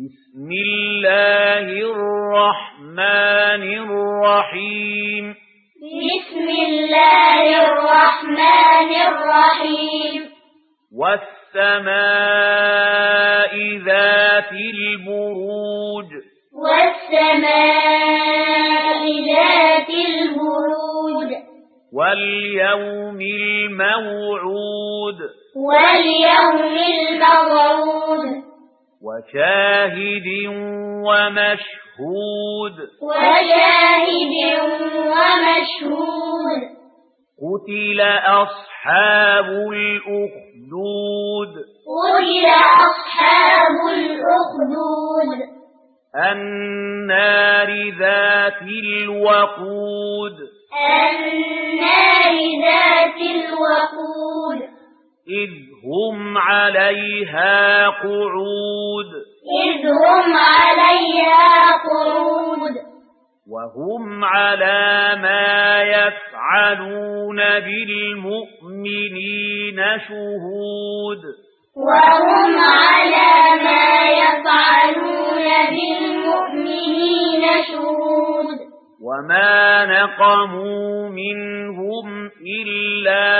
بسم الله الرحمن الرحيم بسم الله الرحمن الرحيم والسماء ذات البروج والسماء ذات البروج واليوم الموعود واليوم الموعود وشاهد ومشهود. وشاهد ومشهود. قتل أصحاب الأخدود. قتل أصحاب الأخدود. النار ذات الوقود. النار ذات الوقود. إذ هم عليها قعود. إذ هم عليها قعود. وهم على ما يفعلون بالمؤمنين شهود. وهم على ما يفعلون بالمؤمنين شهود. وما نقموا منهم إلا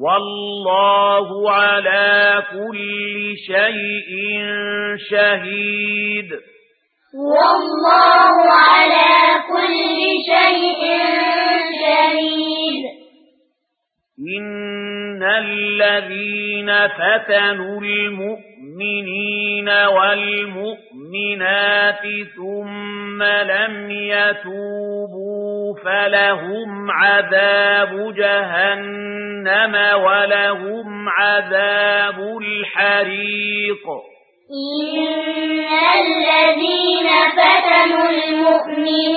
والله على كل شيء شهيد والله على كل شيء شهيد إن الذين فتنوا المؤمنين والمؤمنين المؤمنات ثُمَّ لَمْ يَتُوبُوا فَلَهُمْ عَذَابُ جَهَنَّمَ وَلَهُمْ عَذَابُ الْحَرِيقِ. إِنَّ الَّذِينَ فَتَنُوا الْمُؤْمِنِينَ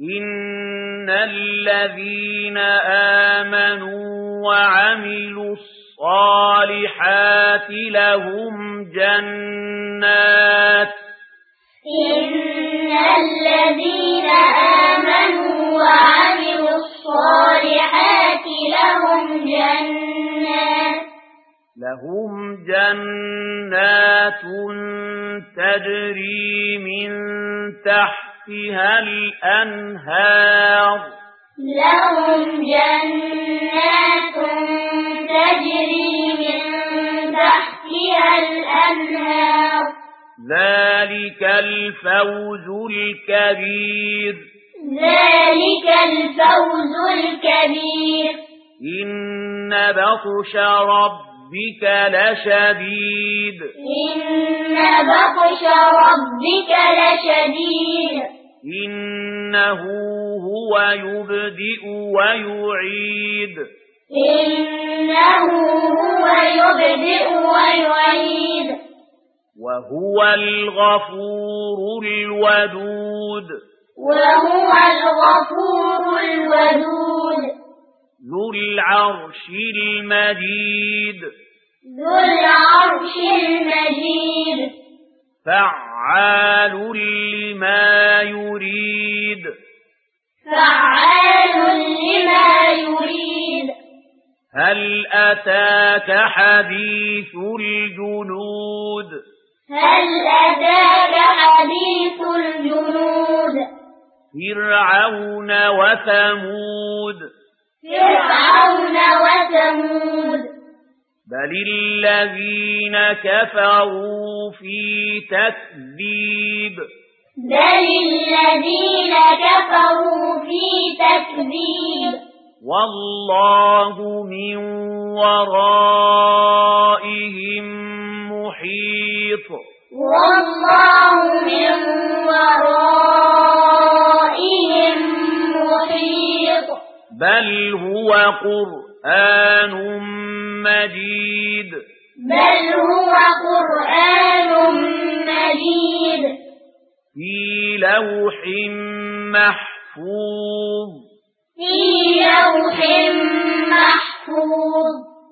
إِنَّ الَّذِينَ آمَنُوا وَعَمِلُوا الصَّالِحَاتِ لَهُمْ جَنَّاتٌ إِنَّ الَّذِينَ آمَنُوا وَعَمِلُوا الصَّالِحَاتِ لَهُمْ جَنَّاتٌ لَهُمْ جَنَّاتٌ تَجْرِي مِن تحت تحتها الأنهار. لهم جنات تجري من تحتها الأنهار. ذلك الفوز الكبير. ذلك الفوز الكبير. إن بطش ربك لشديد. إن بطش ربك لشديد. إِنَّهُ هُوَ يُبْدِئُ وَيُعِيدُ. إِنَّهُ هُوَ يُبْدِئُ وَيُعِيدُ. وَهُوَ الْغَفُورُ الْوَدُودُ. وَهُوَ الْغَفُورُ الْوَدُودُ. ذُو الْعَرْشِ الْمَجِيدُ. ذُو الْعَرْشِ الْمَجِيدُ. فعال لما يريد فعال لما يريد هل أتاك حديث الجنود هل أتاك حديث الجنود فرعون وثمود فرعون وثمود بل الذين كفروا في تكذيب بل الذين كفروا في تكذيب والله من ورائهم محيط والله من ورائهم محيط بل هو قرآن قرآن مجيد بل هو قرآن مجيد في لوح محفوظ. في لوح محفوظ.